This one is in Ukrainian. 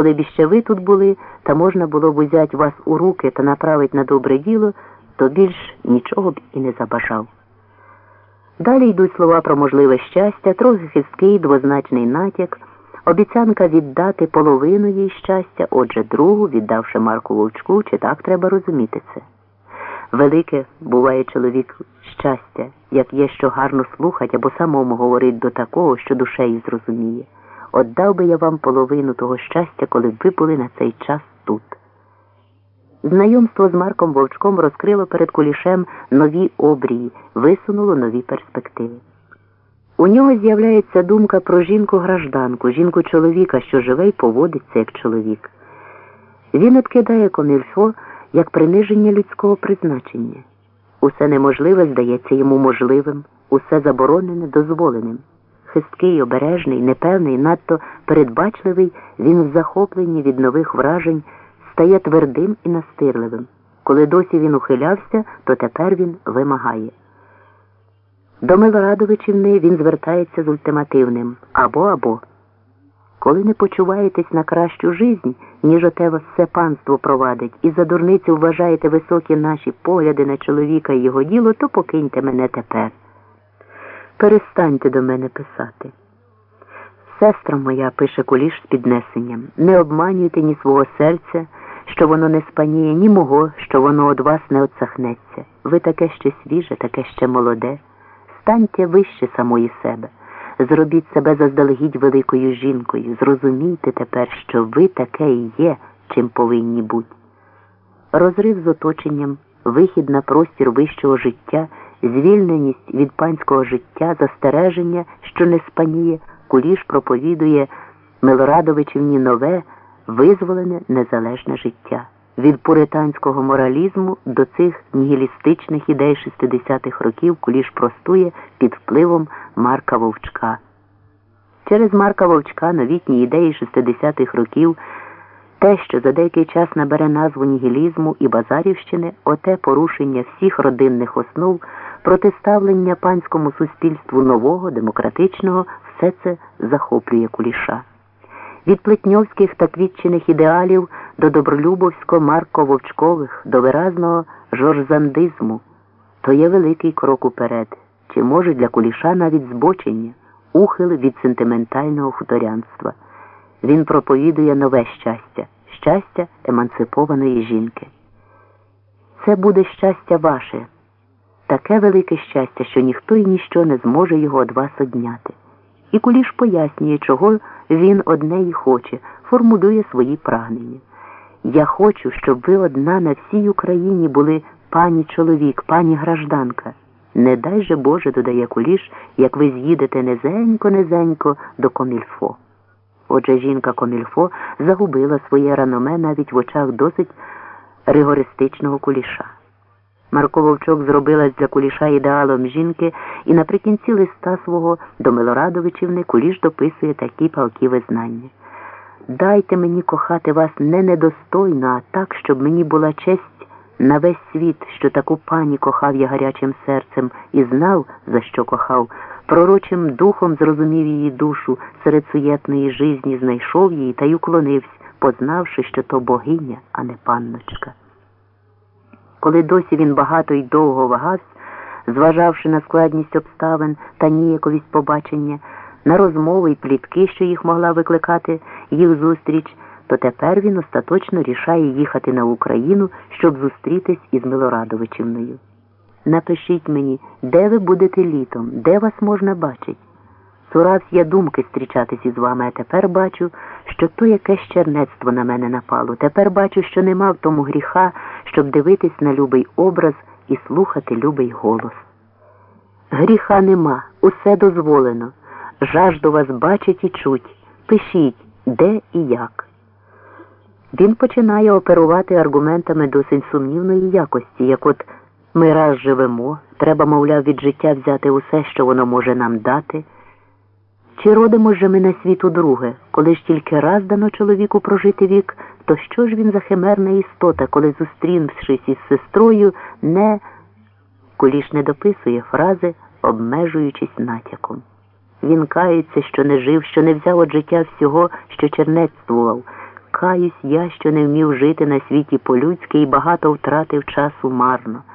Коли б іще ви тут були, та можна було б узяти вас у руки та направити на добре діло, то більш нічого б і не забажав. Далі йдуть слова про можливе щастя, трохи хисткий двозначний натяк, обіцянка віддати половину їй щастя, отже, другу, віддавши Марку Вовчку, чи так треба розуміти це. Велике буває чоловік щастя, як є що гарно слухать або самому говорить до такого, що душею зрозуміє. Отдав би я вам половину того щастя, коли б ви були на цей час тут. Знайомство з Марком Вовчком розкрило перед кулішем нові обрії, висунуло нові перспективи. У нього з'являється думка про жінку-гражданку, жінку-чоловіка, що живе і поводиться як чоловік. Він відкидає комільфо як приниження людського призначення. Усе неможливе здається йому можливим, усе заборонене дозволеним. Хисткий, обережний, непевний, надто передбачливий, він в захопленні від нових вражень стає твердим і настирливим. Коли досі він ухилявся, то тепер він вимагає. До Милорадовичівни він звертається з ультимативним або або. Коли не почуваєтесь на кращу жизнь, ніж оте вас все панство провадить, і за дурницю вважаєте високі наші погляди на чоловіка і його діло, то покиньте мене тепер. Перестаньте до мене писати. Сестра моя, пише куліш з піднесенням, не обманюйте ні свого серця, що воно не спаніє, ні мого, що воно од вас не отсахнеться. Ви таке ще свіже, таке ще молоде. Станьте вище самої себе. Зробіть себе заздалегідь великою жінкою. Зрозумійте тепер, що ви таке і є, чим повинні бути. Розрив з оточенням, вихід на простір вищого життя, звільненість від панського життя, застереження, що не спаніє, куліш проповідує Милорадовичівні нове, визволене незалежне життя. Від пуританського моралізму до цих нігілістичних ідей 60-х років куліш простує під впливом Марка Вовчка. Через Марка Вовчка новітні ідеї 60-х років, те, що за деякий час набере назву нігілізму і базарівщини, оте порушення всіх родинних основ, протиставлення панському суспільству нового, демократичного, все це захоплює куліша. Від плетньовських та квітчених ідеалів до добролюбовсько марко вовчкових до виразного жорзандизму то є великий крок уперед, чи може для куліша навіть збочення, ухил від сентиментального хуторянства. Він проповідує нове щастя, щастя емансипованої жінки. Це буде щастя ваше, таке велике щастя, що ніхто і ніщо не зможе його від вас одняти. І куліш пояснює, чого він одне й хоче, формулює свої прагнення. Я хочу, щоб ви одна на всій Україні були пані чоловік, пані гражданка. Не дай же Боже, додає куліш, як ви з'їдете низенько-низенько до комільфо. Отже, жінка комільфо загубила своє раноме навіть в очах досить ригористичного куліша. Марко Вовчок зробилась для куліша ідеалом жінки, і наприкінці листа свого до Милорадовичівни куліш дописує такі палкі визнання. Дайте мені кохати вас не недостойно, а так, щоб мені була честь на весь світ, що таку пані кохав я гарячим серцем і знав, за що кохав, пророчим духом зрозумів її душу, серед суєтної жизні знайшов її та й уклонився, познавши, що то богиня, а не панночка. Коли досі він багато й довго вагався, зважавши на складність обставин та ніяковість побачення, на розмови й плітки, що їх могла викликати їх зустріч, то тепер він остаточно рішає їхати на Україну, щоб зустрітись із Милорадовичівною. Напишіть мені, де ви будете літом, де вас можна бачить. Цуравсь я думки зустрічатись із вами, а тепер бачу, що то якесь чернецтво на мене напало. Тепер бачу, що нема в тому гріха, щоб дивитись на любий образ і слухати любий голос. Гріха нема, усе дозволено. Жажду вас бачить і чуть. Пишіть, де і як. Він починає оперувати аргументами досить сумнівної якості, як от ми раз живемо, треба, мовляв, від життя взяти усе, що воно може нам дати. Чи родимо же ми на світ удруге, коли ж тільки раз дано чоловіку прожити вік, то що ж він за химерна істота, коли, зустрівшись із сестрою, не куліш не дописує фрази, обмежуючись натяком. Він кається, що не жив, що не взяв від життя всього, що чернецтвував. каюсь я, що не вмів жити на світі по-людськи і багато втратив часу марно.